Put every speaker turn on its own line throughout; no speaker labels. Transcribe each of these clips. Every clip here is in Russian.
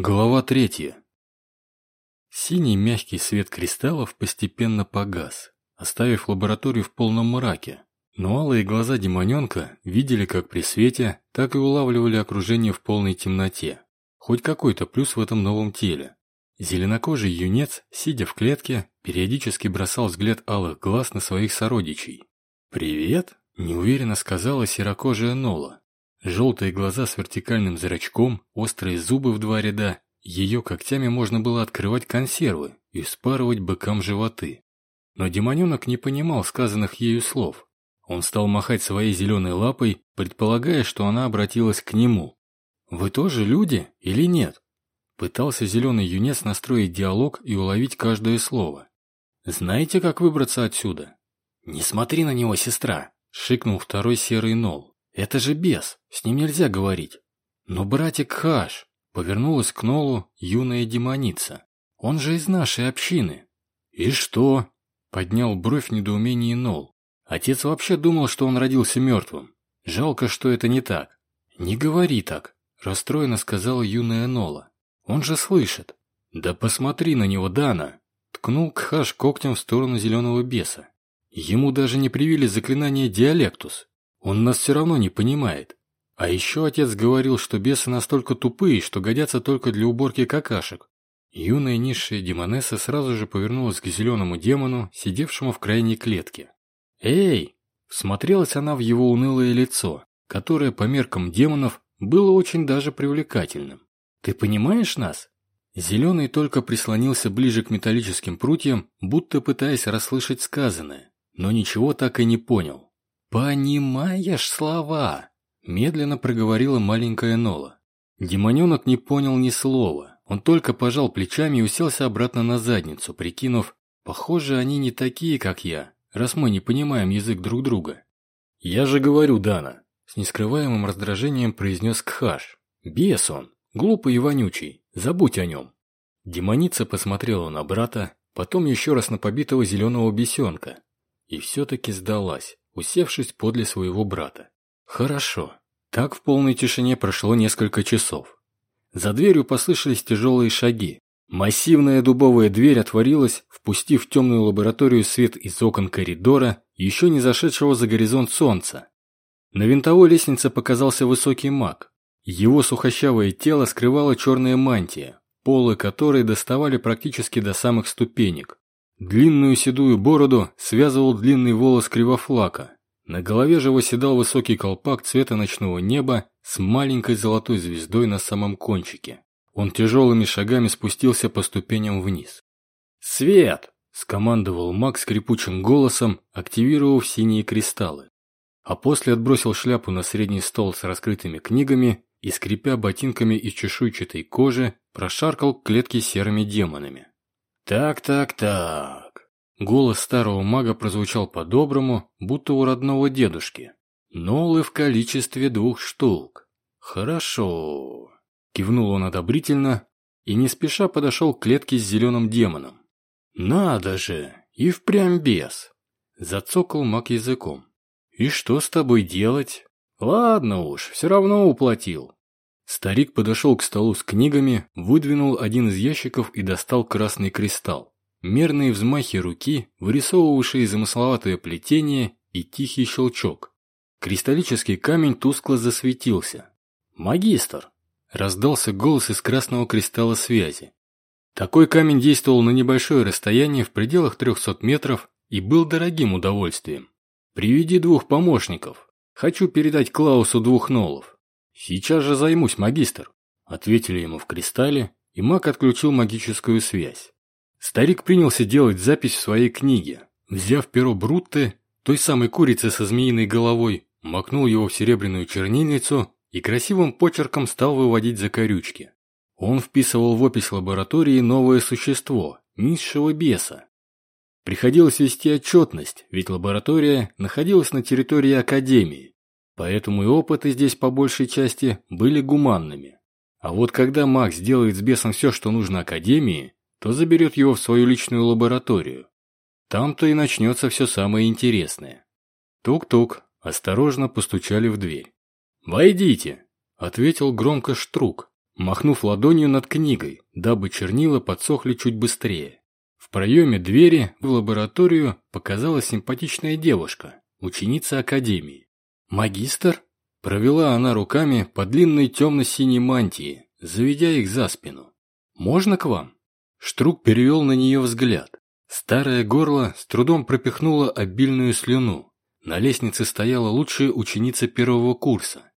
Глава третья. Синий мягкий свет кристаллов постепенно погас, оставив лабораторию в полном мраке. Но алые глаза демоненка видели как при свете, так и улавливали окружение в полной темноте. Хоть какой-то плюс в этом новом теле. Зеленокожий юнец, сидя в клетке, периодически бросал взгляд алых глаз на своих сородичей. «Привет!» – неуверенно сказала серокожая Нола. Желтые глаза с вертикальным зрачком, острые зубы в два ряда. Ее когтями можно было открывать консервы и спарывать быкам животы. Но демоненок не понимал сказанных ею слов. Он стал махать своей зеленой лапой, предполагая, что она обратилась к нему. «Вы тоже люди или нет?» Пытался зеленый юнец настроить диалог и уловить каждое слово. «Знаете, как выбраться отсюда?» «Не смотри на него, сестра!» — шикнул второй серый нол. Это же бес, с ним нельзя говорить. Но братик Хаш, повернулась к Нолу юная демоница. Он же из нашей общины. И что? Поднял бровь в недоумении Нол. Отец вообще думал, что он родился мертвым. Жалко, что это не так. Не говори так, расстроенно сказала юная Нола. Он же слышит. Да посмотри на него, Дана. Ткнул Кхаш когтем в сторону зеленого беса. Ему даже не привили заклинание «Диалектус». Он нас все равно не понимает. А еще отец говорил, что бесы настолько тупые, что годятся только для уборки какашек. Юная низшая демонесса сразу же повернулась к зеленому демону, сидевшему в крайней клетке. «Эй!» – всмотрелась она в его унылое лицо, которое по меркам демонов было очень даже привлекательным. «Ты понимаешь нас?» Зеленый только прислонился ближе к металлическим прутьям, будто пытаясь расслышать сказанное, но ничего так и не понял. «Понимаешь слова?» – медленно проговорила маленькая Нола. Демоненок не понял ни слова. Он только пожал плечами и уселся обратно на задницу, прикинув, «Похоже, они не такие, как я, раз мы не понимаем язык друг друга». «Я же говорю, Дана!» – с нескрываемым раздражением произнес Кхаш. «Бес он, глупый и вонючий, забудь о нем». Демоница посмотрела на брата, потом еще раз на побитого зеленого бесенка. И все-таки сдалась усевшись подле своего брата. Хорошо. Так в полной тишине прошло несколько часов. За дверью послышались тяжелые шаги. Массивная дубовая дверь отворилась, впустив в темную лабораторию свет из окон коридора, еще не зашедшего за горизонт солнца. На винтовой лестнице показался высокий маг. Его сухощавое тело скрывала черная мантия, полы которой доставали практически до самых ступенек. Длинную седую бороду связывал длинный волос кривофлака. На голове же восседал высокий колпак цвета ночного неба с маленькой золотой звездой на самом кончике. Он тяжелыми шагами спустился по ступеням вниз. «Свет!» – скомандовал маг скрипучим голосом, активировав синие кристаллы. А после отбросил шляпу на средний стол с раскрытыми книгами и, скрипя ботинками из чешуйчатой кожи, прошаркал к клетке серыми демонами. «Так, так, так...» Голос старого мага прозвучал по-доброму, будто у родного дедушки. «Нолы в количестве двух штук. Хорошо...» Кивнул он одобрительно и не спеша подошел к клетке с зеленым демоном. «Надо же! И впрямь без!» Зацокал маг языком. «И что с тобой делать?» «Ладно уж, все равно уплатил. Старик подошел к столу с книгами, выдвинул один из ящиков и достал красный кристалл. Мерные взмахи руки, вырисовывавшие замысловатое плетение и тихий щелчок. Кристаллический камень тускло засветился. «Магистр!» – раздался голос из красного кристалла связи. Такой камень действовал на небольшое расстояние в пределах 300 метров и был дорогим удовольствием. «Приведи двух помощников. Хочу передать Клаусу двух нолов». «Сейчас же займусь, магистр», — ответили ему в кристалле, и маг отключил магическую связь. Старик принялся делать запись в своей книге. Взяв перо Брутте, той самой курицы со змеиной головой, макнул его в серебряную чернильницу и красивым почерком стал выводить закорючки. Он вписывал в опись лаборатории новое существо, низшего беса. Приходилось вести отчетность, ведь лаборатория находилась на территории Академии, Поэтому и опыты здесь по большей части были гуманными. А вот когда Макс сделает с бесом все, что нужно Академии, то заберет его в свою личную лабораторию. Там-то и начнется все самое интересное. Тук-тук, осторожно постучали в дверь. «Войдите!» – ответил громко Штрук. махнув ладонью над книгой, дабы чернила подсохли чуть быстрее. В проеме двери в лабораторию показалась симпатичная девушка, ученица академии. «Магистр?» Провела она руками по длинной темно-синей мантии, заведя их за спину. «Можно к вам?» Штрук перевел на нее взгляд. Старое горло с трудом пропихнуло обильную слюну. На лестнице стояла лучшая ученица первого курса.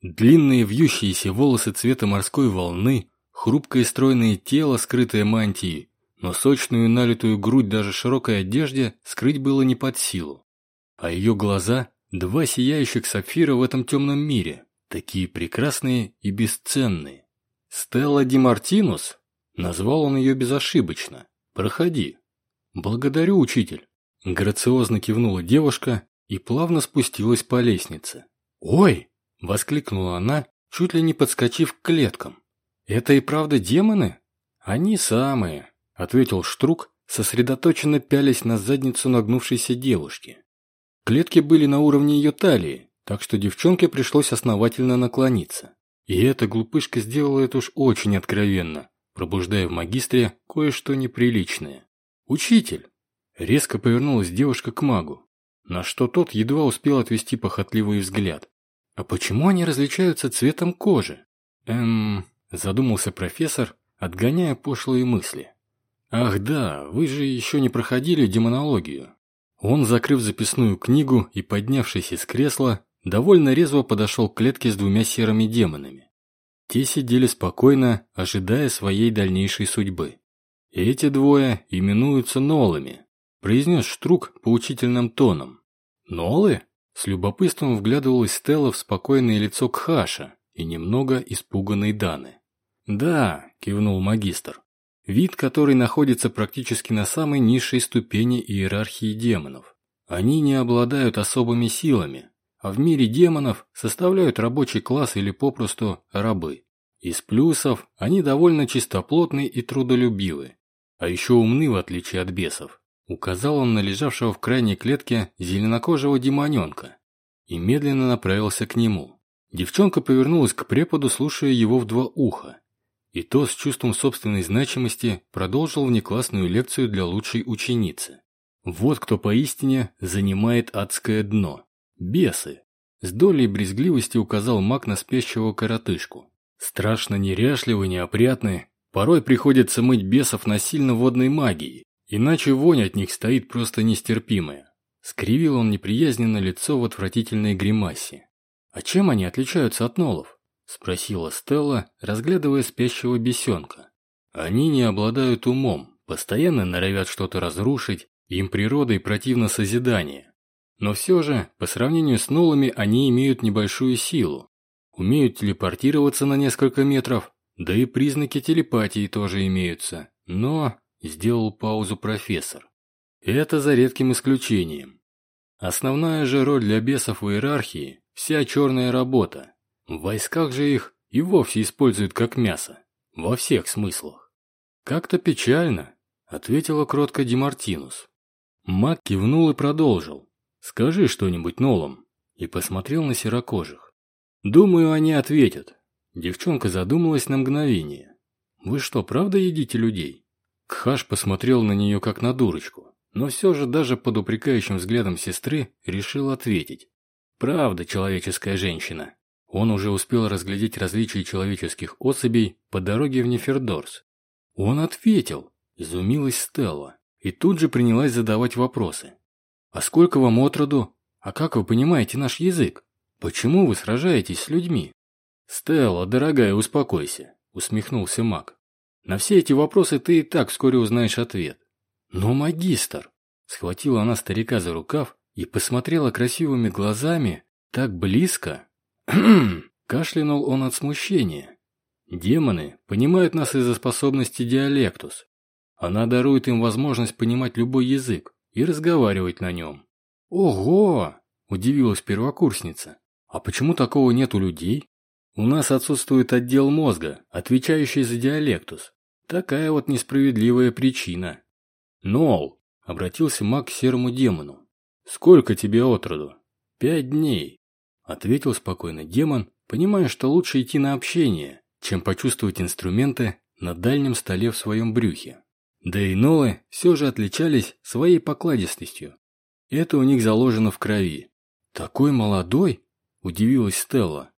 Длинные вьющиеся волосы цвета морской волны, хрупкое стройное тело, скрытое мантией, но сочную налитую грудь даже широкой одежде скрыть было не под силу. А ее глаза – два сияющих сапфира в этом темном мире, такие прекрасные и бесценные. Стелла Ди Мартинус? Назвал он ее безошибочно. Проходи. Благодарю, учитель. Грациозно кивнула девушка и плавно спустилась по лестнице. Ой! Воскликнула она, чуть ли не подскочив к клеткам. Это и правда демоны? Они самые, ответил Штрук, сосредоточенно пялясь на задницу нагнувшейся девушки. Клетки были на уровне ее талии, так что девчонке пришлось основательно наклониться. И эта глупышка сделала это уж очень откровенно, пробуждая в магистре кое-что неприличное. «Учитель!» Резко повернулась девушка к магу, на что тот едва успел отвести похотливый взгляд. «А почему они различаются цветом кожи?» «Эм...» – задумался профессор, отгоняя пошлые мысли. «Ах да, вы же еще не проходили демонологию». Он, закрыв записную книгу и поднявшись из кресла, довольно резво подошел к клетке с двумя серыми демонами. Те сидели спокойно, ожидая своей дальнейшей судьбы. «Эти двое именуются Нолами», – произнес Штрук поучительным тоном. «Нолы?» – с любопытством вглядывалась Стелла в спокойное лицо Кхаша и немного испуганной Даны. «Да», – кивнул магистр. Вид, который находится практически на самой низшей ступени иерархии демонов. Они не обладают особыми силами, а в мире демонов составляют рабочий класс или попросту рабы. Из плюсов они довольно чистоплотны и трудолюбивы, а еще умны в отличие от бесов. Указал он на лежавшего в крайней клетке зеленокожего демоненка и медленно направился к нему. Девчонка повернулась к преподу, слушая его в два уха. И то с чувством собственной значимости продолжил внеклассную лекцию для лучшей ученицы. Вот кто поистине занимает адское дно. Бесы. С долей брезгливости указал маг на спящего коротышку. Страшно неряшливый, неопрятный. Порой приходится мыть бесов насильно водной магией, иначе вонь от них стоит просто нестерпимая. Скривил он неприязненно лицо в отвратительной гримасе. А чем они отличаются от нолов? Спросила Стелла, разглядывая спящего бесенка. Они не обладают умом, постоянно норовят что-то разрушить, им природой противно созидание. Но все же, по сравнению с нулами, они имеют небольшую силу. Умеют телепортироваться на несколько метров, да и признаки телепатии тоже имеются. Но, сделал паузу профессор, это за редким исключением. Основная же роль для бесов в иерархии – вся черная работа. В войсках же их и вовсе используют как мясо. Во всех смыслах. «Как-то печально», – ответила кротко Демартинус. Мак кивнул и продолжил. «Скажи что-нибудь Нолом». И посмотрел на серокожих. «Думаю, они ответят». Девчонка задумалась на мгновение. «Вы что, правда едите людей?» Кхаш посмотрел на нее как на дурочку, но все же даже под упрекающим взглядом сестры решил ответить. «Правда, человеческая женщина». Он уже успел разглядеть различия человеческих особей по дороге в Нефердорс. Он ответил, изумилась Стелла, и тут же принялась задавать вопросы. «А сколько вам отроду? А как вы понимаете наш язык? Почему вы сражаетесь с людьми?» «Стелла, дорогая, успокойся», — усмехнулся маг. «На все эти вопросы ты и так вскоре узнаешь ответ». «Но, магистр!» — схватила она старика за рукав и посмотрела красивыми глазами так близко. кашлянул он от смущения. «Демоны понимают нас из-за способности диалектус. Она дарует им возможность понимать любой язык и разговаривать на нем. «Ого!» – удивилась первокурсница. «А почему такого нет у людей?» «У нас отсутствует отдел мозга, отвечающий за диалектус. Такая вот несправедливая причина». «Нол!» – обратился маг к серому демону. «Сколько тебе отроду?» «Пять дней», – ответил спокойно демон, понимая, что лучше идти на общение, чем почувствовать инструменты на дальнем столе в своем брюхе. Да и нолы все же отличались своей покладистостью. Это у них заложено в крови. «Такой молодой?» – удивилась Стелла.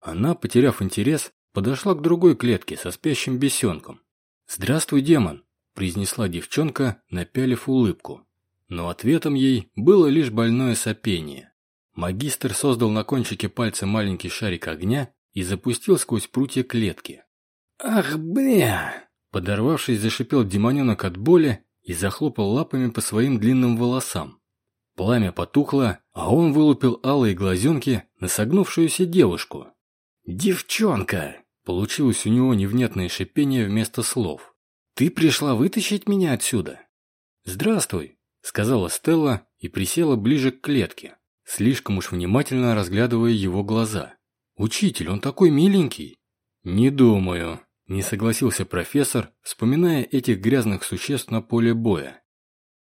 Она, потеряв интерес, подошла к другой клетке со спящим бесенком. «Здравствуй, демон!» – произнесла девчонка, напялив улыбку. Но ответом ей было лишь больное сопение. Магистр создал на кончике пальца маленький шарик огня и запустил сквозь прутья клетки.
«Ах, бля!»
Подорвавшись, зашипел демоненок от боли и захлопал лапами по своим длинным волосам. Пламя потухло, а он вылупил алые глазенки на согнувшуюся девушку.
«Девчонка!»
Получилось у него невнятное шипение вместо слов.
«Ты пришла вытащить меня отсюда?»
«Здравствуй», — сказала Стелла и присела ближе к клетке, слишком уж внимательно разглядывая его глаза. «Учитель, он такой миленький!» «Не думаю», – не согласился профессор, вспоминая этих грязных существ на поле боя.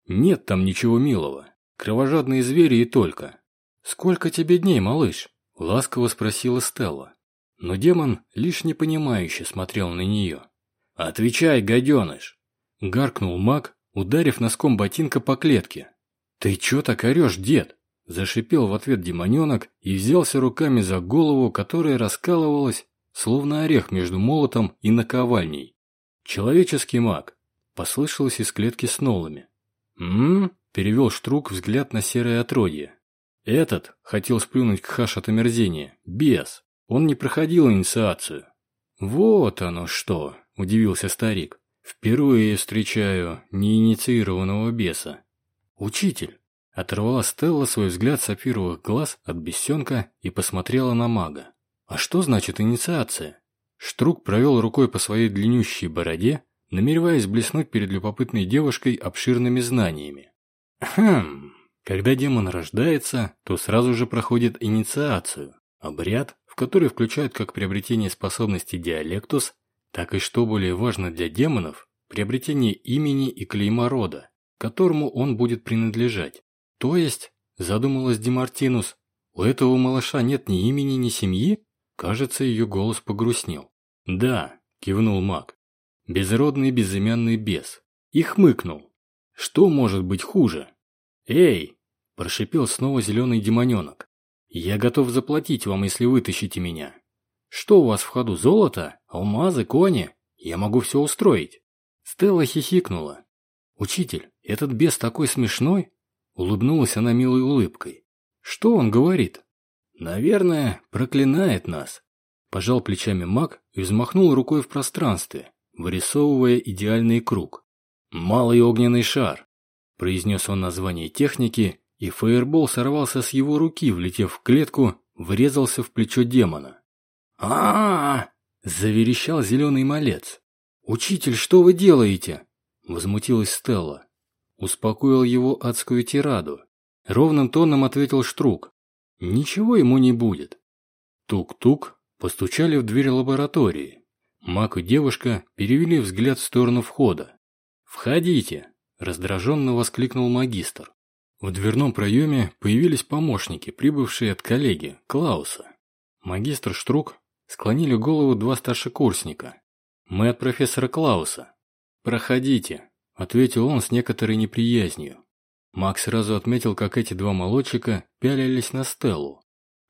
«Нет там ничего милого. Кровожадные звери и только». «Сколько тебе дней, малыш?» – ласково спросила Стелла. Но демон лишь непонимающе смотрел на нее. «Отвечай, гаденыш!» – гаркнул маг, ударив носком ботинка по клетке. «Ты чё так орёшь, дед?» – зашипел в ответ демоненок и взялся руками за голову, которая раскалывалась словно орех между молотом и наковальней. «Человеческий маг», — послышалось из клетки с нолами. «М-м-м», перевел Штрук взгляд на серое отродье. «Этот хотел сплюнуть Кхаш от омерзения. Бес. Он не проходил инициацию». «Вот оно что», — удивился старик. «Впервые встречаю неинициированного беса». «Учитель», — оторвала Стелла свой взгляд сапфировых глаз от бесенка и посмотрела на мага. А что значит инициация? Штрук провел рукой по своей длиннющей бороде, намереваясь блеснуть перед любопытной девушкой обширными знаниями. Хм, когда демон рождается, то сразу же проходит инициацию, обряд, в который включают как приобретение способности диалектус, так и, что более важно для демонов, приобретение имени и клейма рода, которому он будет принадлежать. То есть, задумалась Демартинус, у этого малыша нет ни имени, ни семьи? Кажется, ее голос погрустнел. «Да», – кивнул маг. «Безродный безымянный бес». И хмыкнул. «Что может быть хуже?» «Эй!» – прошипел снова зеленый демоненок. «Я готов заплатить вам, если вытащите меня. Что у вас в ходу, золото? Алмазы, кони? Я могу все устроить». Стелла хихикнула. «Учитель, этот бес такой смешной?» Улыбнулась она милой улыбкой. «Что он говорит?» «Наверное, проклинает нас», – пожал плечами маг и взмахнул рукой в пространстве, вырисовывая идеальный круг. «Малый огненный шар», – произнес он название техники, и фаербол сорвался с его руки, влетев в клетку, врезался в плечо демона. а, -а, -а заверещал зеленый малец. «Учитель, что вы делаете?» – возмутилась Стелла. Успокоил его адскую тираду. Ровным тоном ответил Штрук. Ничего ему не будет. Тук-тук, постучали в дверь лаборатории. Мак и девушка перевели взгляд в сторону входа. «Входите!» – раздраженно воскликнул магистр. В дверном проеме появились помощники, прибывшие от коллеги, Клауса. Магистр Штрук склонили голову два старшекурсника. «Мы от профессора Клауса». «Проходите», – ответил он с некоторой неприязнью. Макс сразу отметил, как эти два молодчика пялились на Стеллу.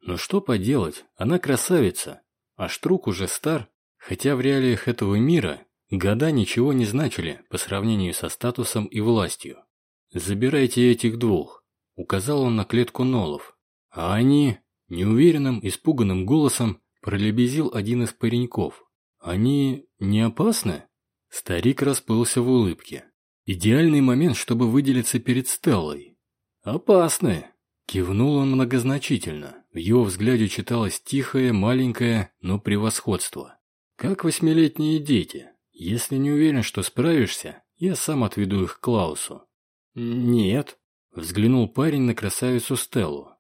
Но что поделать, она красавица, а Штрук уже стар, хотя в реалиях этого мира года ничего не значили по сравнению со статусом и властью. «Забирайте этих двух», — указал он на клетку Нолов. А они, неуверенным, испуганным голосом, пролебезил один из пареньков. «Они не опасны?» Старик расплылся в улыбке. Идеальный момент, чтобы выделиться перед Стеллой. «Опасны!» – кивнул он многозначительно. В его взгляде читалось тихое, маленькое, но превосходство. «Как восьмилетние дети. Если не уверен, что справишься, я сам отведу их к Клаусу». «Нет», – взглянул парень на красавицу Стеллу.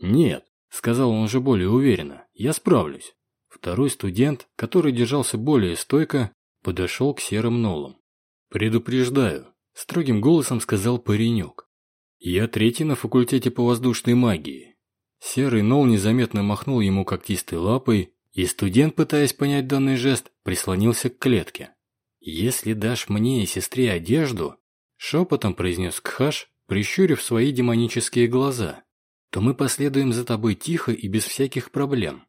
«Нет», – сказал он уже более уверенно, – «я справлюсь». Второй студент, который держался более стойко, подошел к серым нолам. «Предупреждаю», – строгим голосом сказал паренек. «Я третий на факультете по воздушной магии». Серый Нол незаметно махнул ему когтистой лапой, И студент, пытаясь понять данный жест, прислонился к клетке. «Если дашь мне и сестре одежду», — шепотом произнес Кхаш, прищурив свои демонические глаза, «то мы последуем за тобой тихо и без всяких проблем».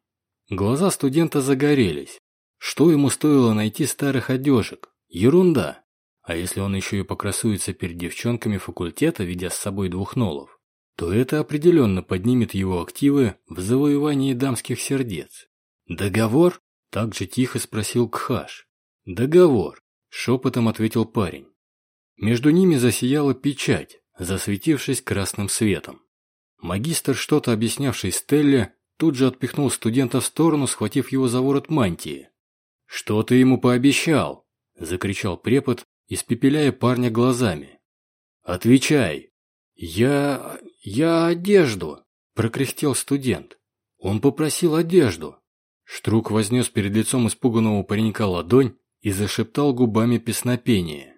Глаза студента загорелись. Что ему стоило найти старых одежек? Ерунда. А если он еще и покрасуется перед девчонками факультета, ведя с собой двух нолов, то это определенно поднимет его активы в завоевании дамских сердец. «Договор?» – также тихо спросил Кхаш. «Договор», – шепотом ответил парень. Между ними засияла печать, засветившись красным светом. Магистр, что-то объяснявший Стелле, тут же отпихнул студента в сторону, схватив его за ворот мантии. «Что ты ему пообещал?» – закричал препод, испепеляя парня глазами. «Отвечай!» «Я... я одежду!» – прокряхтел студент. «Он попросил одежду!» Штрук вознес перед лицом испуганного паренька ладонь и зашептал губами песнопение.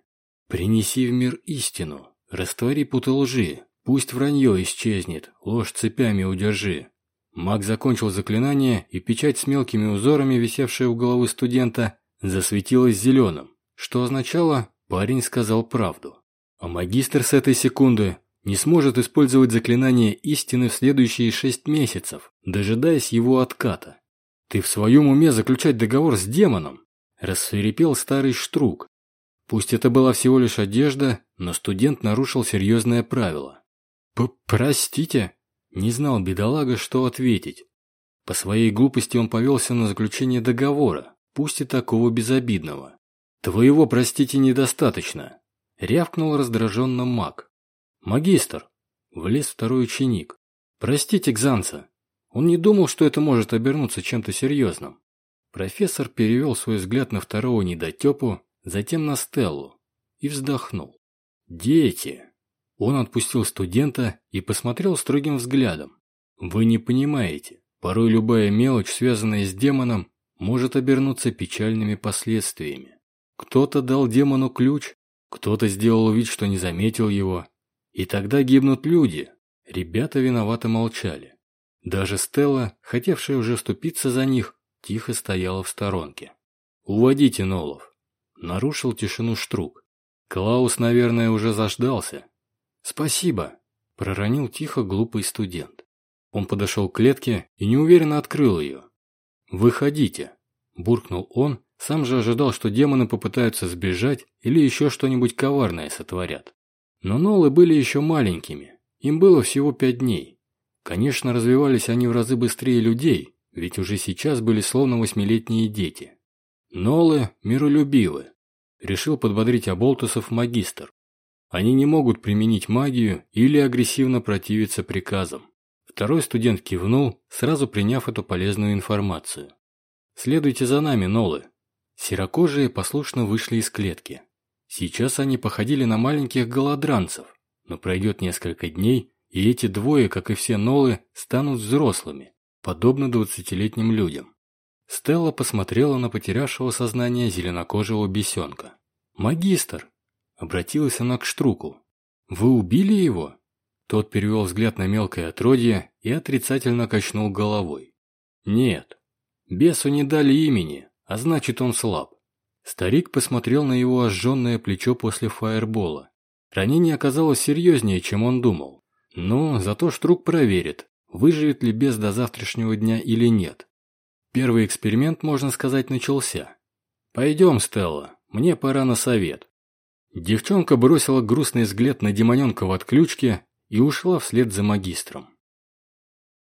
«Принеси в мир истину, раствори путы лжи, пусть вранье исчезнет, ложь цепями удержи». Маг закончил заклинание, и печать с мелкими узорами, висевшая у головы студента, засветилась зеленым, что означало Парень сказал правду. А магистр с этой секунды не сможет использовать заклинание истины в следующие шесть месяцев, дожидаясь его отката. «Ты в своем уме заключать договор с демоном?» – рассверепел старый штрук. Пусть это была всего лишь одежда, но студент нарушил серьезное правило. П «Простите?» – не знал бедолага, что ответить. По своей глупости он повелся на заключение договора, пусть и такого безобидного. «Твоего, простите, недостаточно», — рявкнул раздраженно маг. «Магистр», — влез второй ученик. «Простите Кзанца, он не думал, что это может обернуться чем-то серьезным». Профессор перевел свой взгляд на второго недотепу, затем на Стеллу и вздохнул. «Дети!» Он отпустил студента и посмотрел строгим взглядом. «Вы не понимаете, порой любая мелочь, связанная с демоном, может обернуться печальными последствиями. Кто-то дал демону ключ, кто-то сделал вид, что не заметил его. И тогда гибнут люди. Ребята виновато молчали. Даже Стелла, хотевшая уже ступиться за них, тихо стояла в сторонке. «Уводите Нолов!» Нарушил тишину Штрук. Клаус, наверное, уже заждался. «Спасибо!» – проронил тихо глупый студент. Он подошел к клетке и неуверенно открыл ее. «Выходите!» – буркнул он сам же ожидал, что демоны попытаются сбежать или еще что-нибудь коварное сотворят. Но Нолы были еще маленькими, им было всего пять дней. Конечно, развивались они в разы быстрее людей, ведь уже сейчас были словно восьмилетние дети. Нолы миролюбивы. Решил подбодрить Аболтусов магистр. Они не могут применить магию или агрессивно противиться приказам. Второй студент кивнул, сразу приняв эту полезную информацию. «Следуйте за нами, Нолы», Серокожие послушно вышли из клетки. Сейчас они походили на маленьких голодранцев, но пройдет несколько дней, и эти двое, как и все нолы, станут взрослыми, подобно двадцатилетним людям. Стелла посмотрела на потерявшего сознание зеленокожего бесенка. «Магистр!» – обратилась она к Штруку. «Вы убили его?» Тот перевел взгляд на мелкое отродье и отрицательно качнул головой. «Нет, бесу не дали имени, а значит он слаб. Старик посмотрел на его ожженное плечо после фаербола. Ранение оказалось серьезнее, чем он думал. Но зато Штрук проверит, выживет ли без до завтрашнего дня или нет. Первый эксперимент, можно сказать, начался. «Пойдем, Стелла, мне пора на совет». Девчонка бросила грустный взгляд на демоненка в отключке и ушла вслед за магистром.